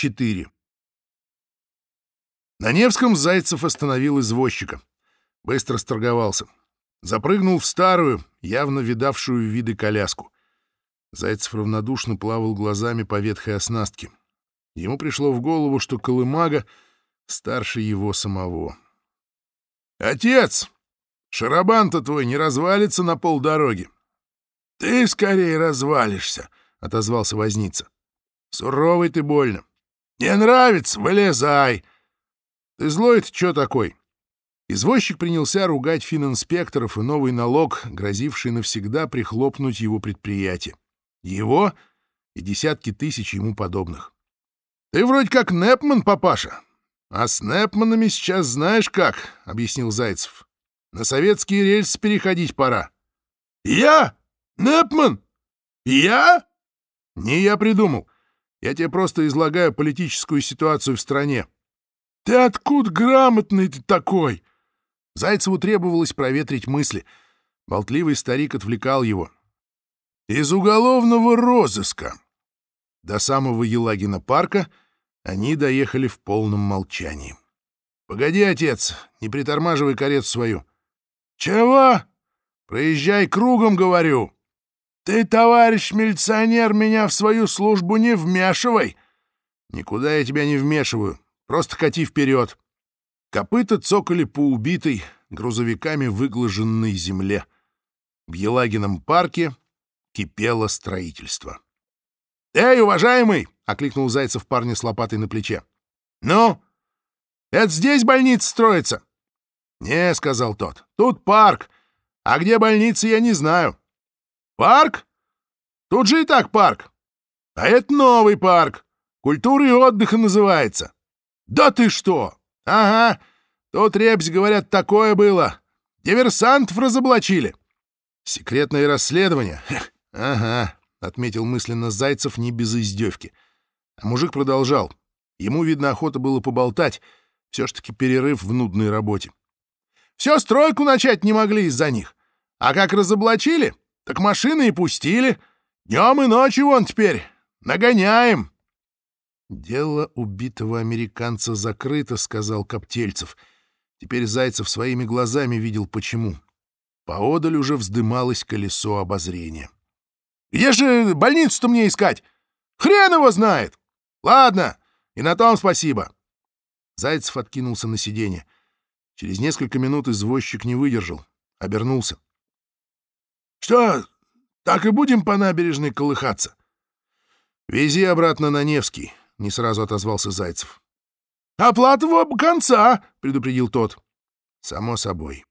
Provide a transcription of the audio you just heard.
4 На Невском Зайцев остановил извозчика. Быстро сторговался. Запрыгнул в старую, явно видавшую виды коляску. Зайцев равнодушно плавал глазами по ветхой оснастке. Ему пришло в голову, что Колымага старше его самого. «Отец! Шарабан-то твой не развалится на полдороги!» «Ты скорее развалишься!» — отозвался возница. «Суровый ты больно. Не нравится? Вылезай!» «Ты злой-то чё такой?» Извозчик принялся ругать фининспекторов и новый налог, грозивший навсегда прихлопнуть его предприятие. Его и десятки тысяч ему подобных. «Ты вроде как Непман, папаша. А с Непманами сейчас знаешь как», — объяснил Зайцев. «На советские рельсы переходить пора». «Я? Непман? Я?» «Не я придумал. Я тебе просто излагаю политическую ситуацию в стране». «Ты откуда грамотный ты такой?» Зайцеву требовалось проветрить мысли. Болтливый старик отвлекал его. «Из уголовного розыска». До самого Елагина парка они доехали в полном молчании. «Погоди, отец, не притормаживай карету свою». «Чего?» «Проезжай кругом, говорю». «Ты, товарищ милиционер, меня в свою службу не вмешивай!» «Никуда я тебя не вмешиваю. Просто кати вперед». Копыта цокали по убитой, грузовиками выглаженной земле. В Елагином парке кипело строительство. «Эй, уважаемый!» — окликнул Зайцев парня с лопатой на плече. «Ну? Это здесь больница строится?» «Не», — сказал тот, — «тут парк. А где больница, я не знаю». «Парк? Тут же и так парк. А это новый парк. Культуры и отдыха называется». «Да ты что!» «Ага, тут, репсь, говорят, такое было. Диверсантов разоблачили». «Секретное расследование? Ага», — отметил мысленно Зайцев не без издевки. А мужик продолжал. Ему, видно, охота было поболтать, все ж таки перерыв в нудной работе. «Все стройку начать не могли из-за них. А как разоблачили, так машины и пустили. Днем и ночью вон теперь. Нагоняем. «Дело убитого американца закрыто», — сказал Коптельцев. Теперь Зайцев своими глазами видел, почему. Поодаль уже вздымалось колесо обозрения. «Где же больницу-то мне искать? Хрен его знает! Ладно, и на том спасибо!» Зайцев откинулся на сиденье. Через несколько минут извозчик не выдержал, обернулся. Что, так и будем по набережной колыхаться? Вези обратно на Невский, не сразу отозвался Зайцев. Оплата в конца, предупредил тот. Само собой.